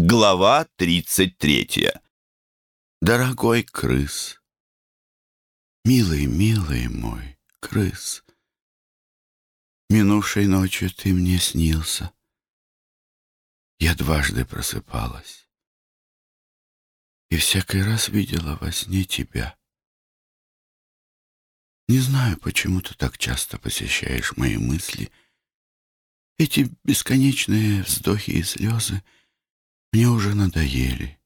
Глава 33 Дорогой крыс, милый, милый мой крыс, Минувшей ночью ты мне снился. Я дважды просыпалась И всякий раз видела во сне тебя. Не знаю, почему ты так часто посещаешь мои мысли. Эти бесконечные вздохи и слезы мне уже надоели.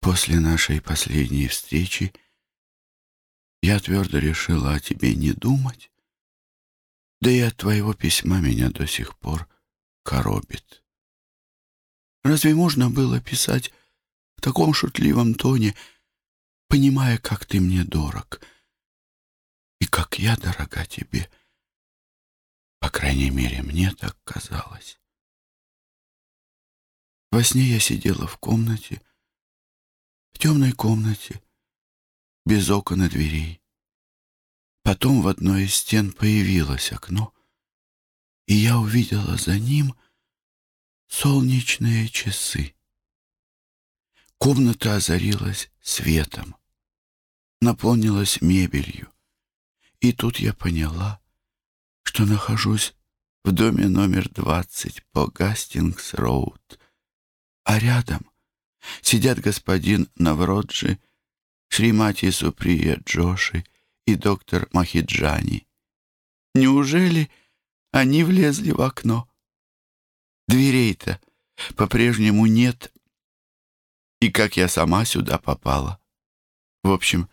После нашей последней встречи я твердо решила о тебе не думать, да и от твоего письма меня до сих пор коробит. Разве можно было писать в таком шутливом тоне, понимая, как ты мне дорог и как я дорога тебе? По крайней мере, мне так казалось. Во сне я сидела в комнате, в темной комнате, без окон и дверей. Потом в одной из стен появилось окно, и я увидела за ним солнечные часы. Комната озарилась светом, наполнилась мебелью, и тут я поняла, что нахожусь в доме номер двадцать по Гастингс-Роуд, а рядом сидят господин Навроджи, Шримати Суприя Джоши и доктор Махиджани. Неужели они влезли в окно? Дверей-то по-прежнему нет. И как я сама сюда попала? В общем,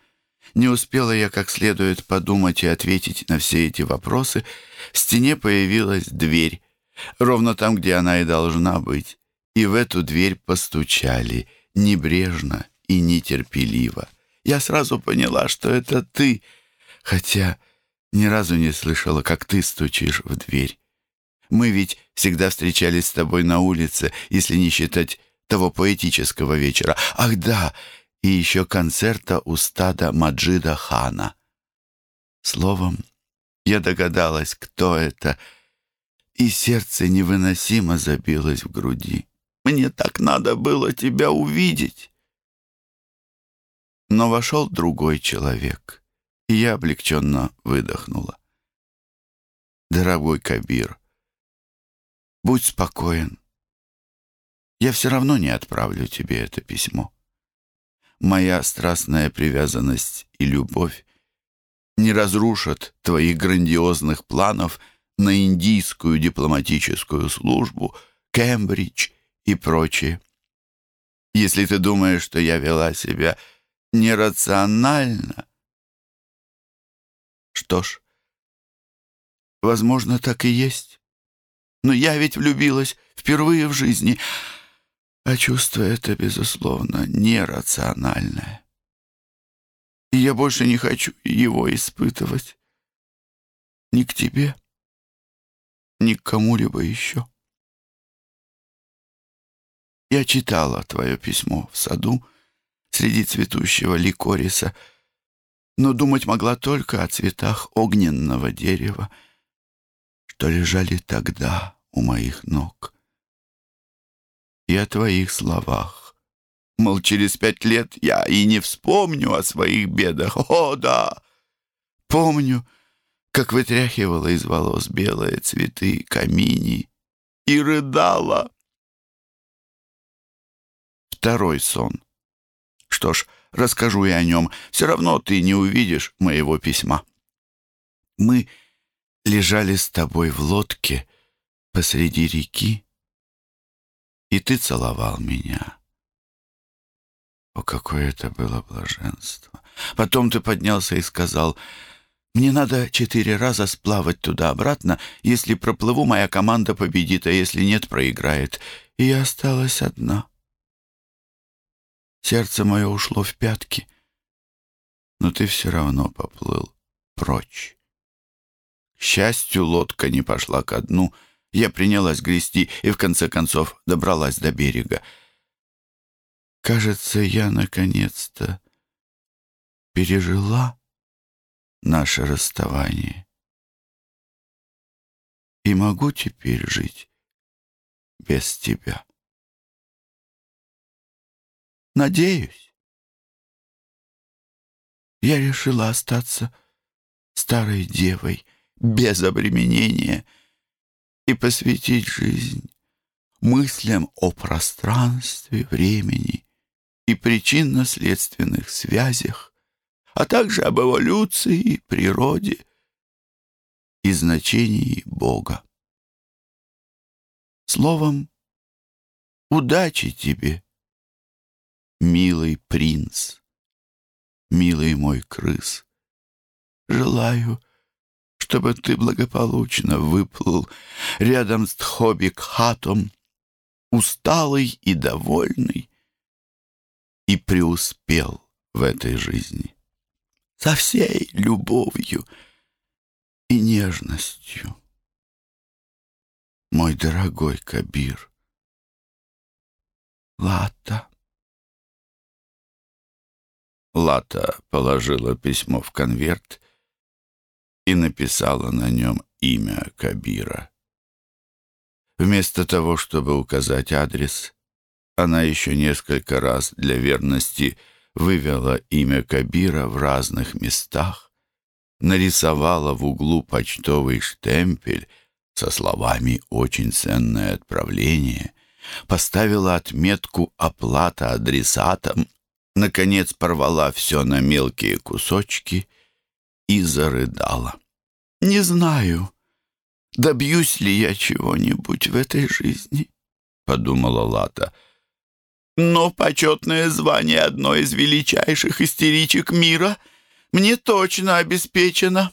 не успела я как следует подумать и ответить на все эти вопросы. В стене появилась дверь, ровно там, где она и должна быть и в эту дверь постучали, небрежно и нетерпеливо. Я сразу поняла, что это ты, хотя ни разу не слышала, как ты стучишь в дверь. Мы ведь всегда встречались с тобой на улице, если не считать того поэтического вечера. Ах да, и еще концерта у стада Маджида Хана. Словом, я догадалась, кто это, и сердце невыносимо забилось в груди. Мне так надо было тебя увидеть. Но вошел другой человек, и я облегченно выдохнула. Дорогой Кабир, будь спокоен. Я все равно не отправлю тебе это письмо. Моя страстная привязанность и любовь не разрушат твоих грандиозных планов на индийскую дипломатическую службу, Кембридж и прочее. Если ты думаешь, что я вела себя нерационально, что ж, возможно, так и есть. Но я ведь влюбилась впервые в жизни, а чувство это, безусловно, нерациональное. И я больше не хочу его испытывать. Ни к тебе, ни к кому-либо еще. Я читала твое письмо в саду среди цветущего ликориса, но думать могла только о цветах огненного дерева, что лежали тогда у моих ног. И о твоих словах. Мол, через пять лет я и не вспомню о своих бедах. О, да! Помню, как вытряхивала из волос белые цветы камини и рыдала второй сон. Что ж, расскажу я о нем. Все равно ты не увидишь моего письма. Мы лежали с тобой в лодке посреди реки, и ты целовал меня. О, какое это было блаженство! Потом ты поднялся и сказал, «Мне надо четыре раза сплавать туда-обратно. Если проплыву, моя команда победит, а если нет, проиграет». И я осталась одна. Сердце мое ушло в пятки, но ты все равно поплыл прочь. К счастью, лодка не пошла ко дну. Я принялась грести и, в конце концов, добралась до берега. Кажется, я наконец-то пережила наше расставание. И могу теперь жить без тебя. Надеюсь. Я решила остаться старой девой, без обременения, и посвятить жизнь мыслям о пространстве, времени и причинно-следственных связях, а также об эволюции, природе и значении Бога. Словом, удачи тебе, милый принц, милый мой крыс. Желаю, чтобы ты благополучно выплыл рядом с Тхоби-Кхатом, усталый и довольный, и преуспел в этой жизни со всей любовью и нежностью. Мой дорогой Кабир, Лата. Лата положила письмо в конверт и написала на нем имя Кабира. Вместо того, чтобы указать адрес, она еще несколько раз для верности вывела имя Кабира в разных местах, нарисовала в углу почтовый штемпель со словами «Очень ценное отправление», поставила отметку «Оплата адресатам», наконец порвала все на мелкие кусочки и зарыдала. «Не знаю, добьюсь ли я чего-нибудь в этой жизни», — подумала Лата. «Но почетное звание одной из величайших истеричек мира мне точно обеспечено».